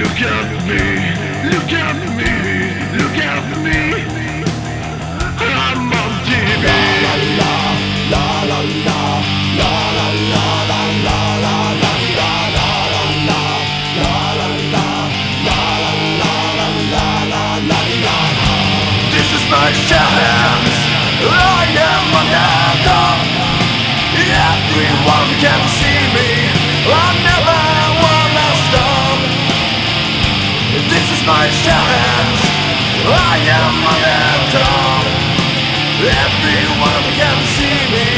Look at me, look at me, look my chance I am underdog Everyone can see me.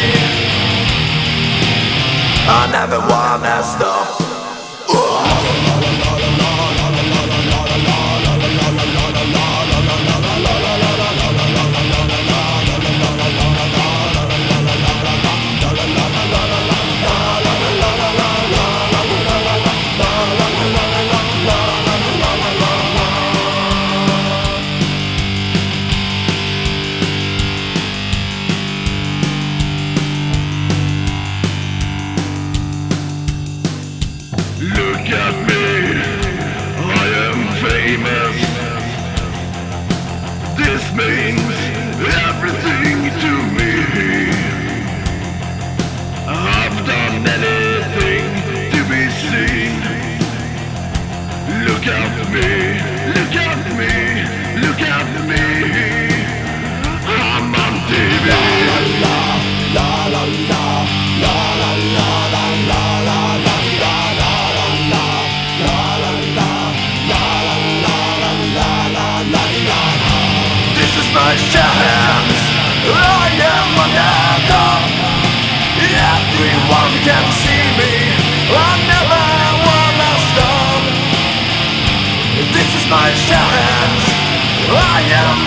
I never wanna stop Look at me, I am famous. This means is my chance I am Everyone can see me. I never wanna stop This is my chance I am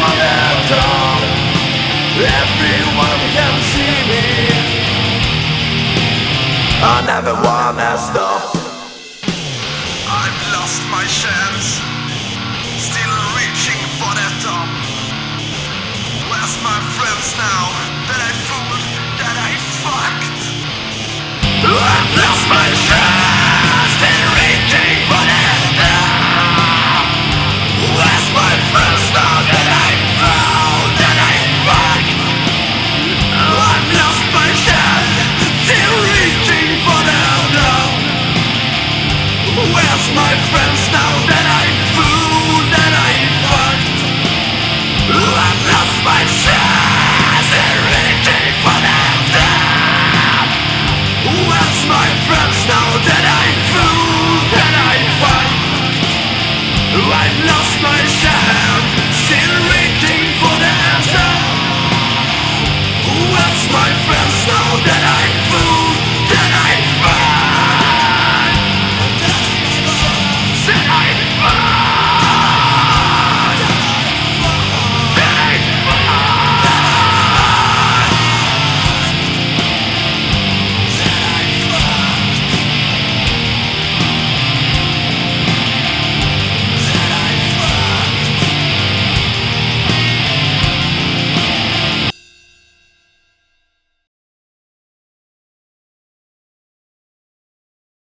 Everyone can see me. I never wanna stop I've lost my chance realize now that I fooled, that I fucked. I've lost my trust reaching for my that I that I fucked. I've lost my trust reaching for Where's my friends? that